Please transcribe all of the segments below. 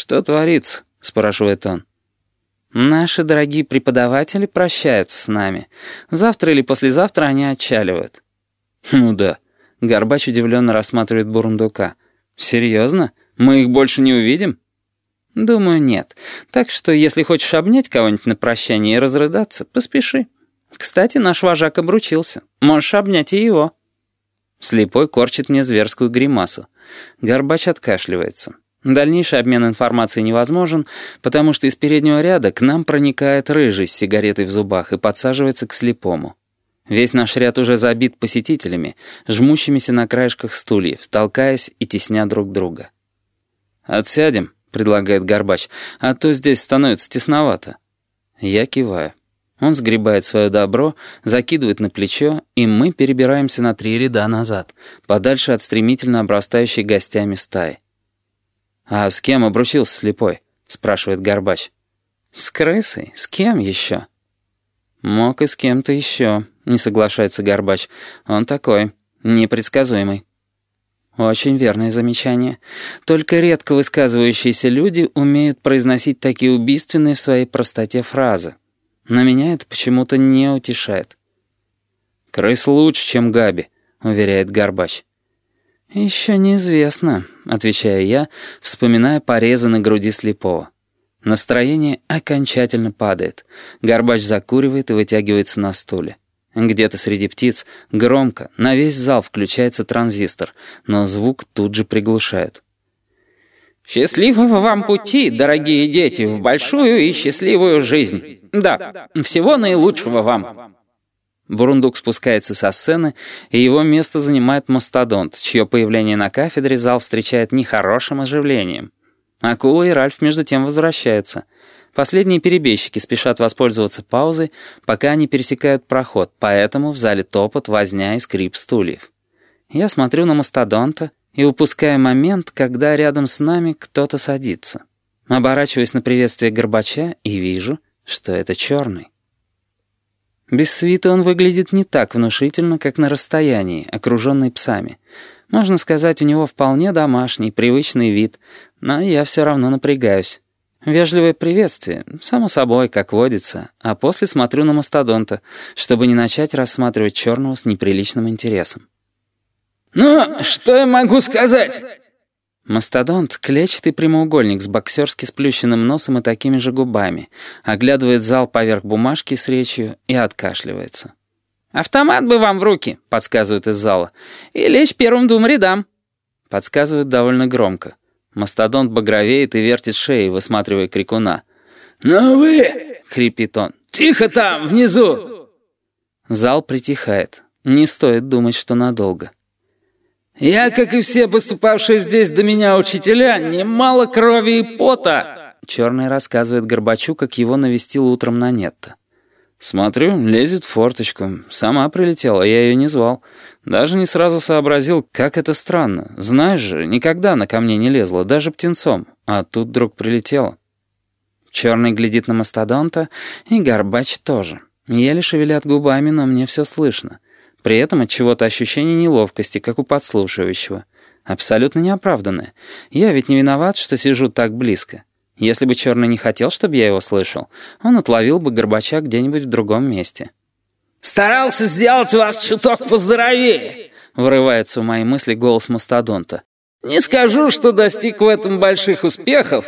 «Что творится?» — спрашивает он. «Наши дорогие преподаватели прощаются с нами. Завтра или послезавтра они отчаливают». «Ну да». Горбач удивленно рассматривает Бурундука. «Серьезно? Мы их больше не увидим?» «Думаю, нет. Так что, если хочешь обнять кого-нибудь на прощание и разрыдаться, поспеши. Кстати, наш вожак обручился. Можешь обнять и его». Слепой корчит мне зверскую гримасу. Горбач откашливается. Дальнейший обмен информацией невозможен, потому что из переднего ряда к нам проникает рыжий с сигаретой в зубах и подсаживается к слепому. Весь наш ряд уже забит посетителями, жмущимися на краешках стульев, толкаясь и тесня друг друга. «Отсядем», — предлагает Горбач, «а то здесь становится тесновато». Я киваю. Он сгребает свое добро, закидывает на плечо, и мы перебираемся на три ряда назад, подальше от стремительно обрастающей гостями стаи. «А с кем обручился слепой?» — спрашивает Горбач. «С крысой? С кем еще?» «Мог и с кем-то еще», — не соглашается Горбач. «Он такой, непредсказуемый». Очень верное замечание. Только редко высказывающиеся люди умеют произносить такие убийственные в своей простоте фразы. Но меня это почему-то не утешает. «Крыс лучше, чем Габи», — уверяет Горбач. «Еще неизвестно», — отвечаю я, вспоминая порезы на груди слепого. Настроение окончательно падает. Горбач закуривает и вытягивается на стуле. Где-то среди птиц громко, на весь зал включается транзистор, но звук тут же приглушают. «Счастливого вам пути, дорогие дети, в большую и счастливую жизнь. Да, всего наилучшего вам». Бурундук спускается со сцены, и его место занимает мастодонт, чье появление на кафедре зал встречает нехорошим оживлением. Акула и Ральф между тем возвращаются. Последние перебежчики спешат воспользоваться паузой, пока они пересекают проход, поэтому в зале топот, возня и скрип стульев. Я смотрю на мастодонта и упускаю момент, когда рядом с нами кто-то садится. Оборачиваюсь на приветствие Горбача и вижу, что это черный. Без свита он выглядит не так внушительно, как на расстоянии, окруженный псами. Можно сказать, у него вполне домашний, привычный вид, но я все равно напрягаюсь. Вежливое приветствие, само собой, как водится, а после смотрю на мастодонта, чтобы не начать рассматривать черного с неприличным интересом. «Ну, что я могу сказать?» Мастодонт — клетчатый прямоугольник с боксерски сплющенным носом и такими же губами, оглядывает зал поверх бумажки с речью и откашливается. «Автомат бы вам в руки», — подсказывают из зала, «и лечь первым двум рядам». Подсказывают довольно громко. Мастодонт багровеет и вертит шеей, высматривая крикуна. «Ну вы!» — хрипит он. «Тихо там, внизу!» Зал притихает. Не стоит думать, что надолго. «Я, как и все поступавшие здесь до меня учителя, немало крови и пота!» Черный рассказывает Горбачу, как его навестил утром на Нетто. «Смотрю, лезет в форточку. Сама прилетела, я ее не звал. Даже не сразу сообразил, как это странно. Знаешь же, никогда она ко мне не лезла, даже птенцом. А тут вдруг прилетела». Черный глядит на мастодонта, и Горбач тоже. Еле шевелят губами, но мне все слышно. При этом от чего-то ощущение неловкости, как у подслушивающего. Абсолютно неоправданное. Я ведь не виноват, что сижу так близко. Если бы Черный не хотел, чтобы я его слышал, он отловил бы Горбача где-нибудь в другом месте. «Старался сделать вас чуток поздоровее», — вырывается у моей мысли голос мастодонта. «Не скажу, что достиг в этом больших успехов.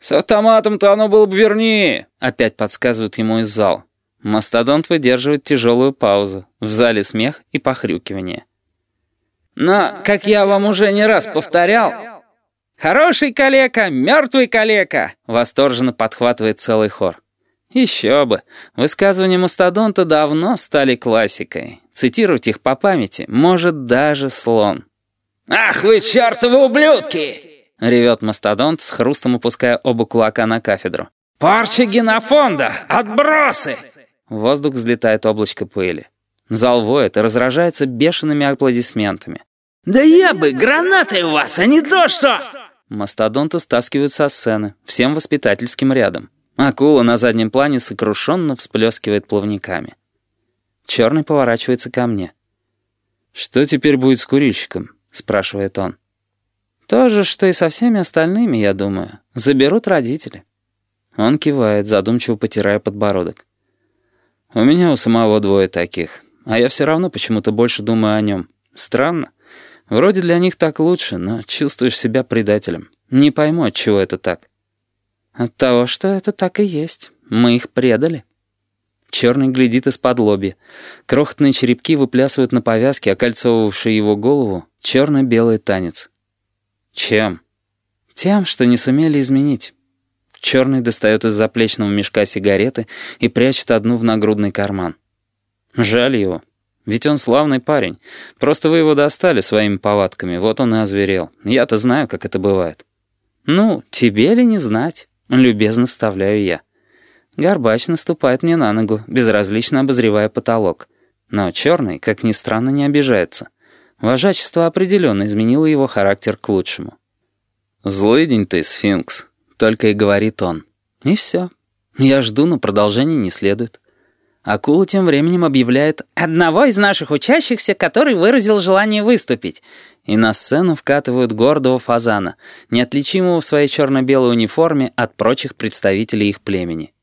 С автоматом-то оно было бы вернее», — опять подсказывает ему из зала. Мастодонт выдерживает тяжелую паузу. В зале смех и похрюкивание. «Но, как я вам уже не раз повторял, хороший калека, мертвый калека!» Восторженно подхватывает целый хор. Еще бы. Высказывания мастодонта давно стали классикой. Цитировать их по памяти может даже слон. «Ах вы чертовы ублюдки!» — ревет мастодонт, с хрустом опуская оба кулака на кафедру. «Порча генофонда! Отбросы!» В воздух взлетает облачко пыли. Зал воет и разражается бешеными аплодисментами. «Да я бы! Гранаты у вас, а не то что!» Мастодонта стаскивают со сцены, всем воспитательским рядом. Акула на заднем плане сокрушенно всплескивает плавниками. Черный поворачивается ко мне. «Что теперь будет с курильщиком?» — спрашивает он. То же, что и со всеми остальными, я думаю. Заберут родители. Он кивает, задумчиво потирая подбородок. У меня у самого двое таких, а я все равно почему-то больше думаю о нем. Странно. Вроде для них так лучше, но чувствуешь себя предателем. Не пойму, от чего это так. От того, что это так и есть. Мы их предали. Черный глядит из-под лоби. Крохотные черепки выплясывают на повязке, окольцовывавшей его голову, черно-белый танец. Чем? Тем, что не сумели изменить. Черный достает из заплечного мешка сигареты и прячет одну в нагрудный карман. Жаль его. Ведь он славный парень. Просто вы его достали своими повадками, вот он и озверел. Я-то знаю, как это бывает. Ну, тебе ли не знать? Любезно вставляю я. Горбач наступает мне на ногу, безразлично обозревая потолок. Но черный, как ни странно, не обижается. Вожачество определенно изменило его характер к лучшему. «Злый день ты, сфинкс», — только и говорит он. И все. Я жду, но продолжения не следует. Акула тем временем объявляет «одного из наших учащихся, который выразил желание выступить», и на сцену вкатывают гордого фазана, неотличимого в своей черно-белой униформе от прочих представителей их племени.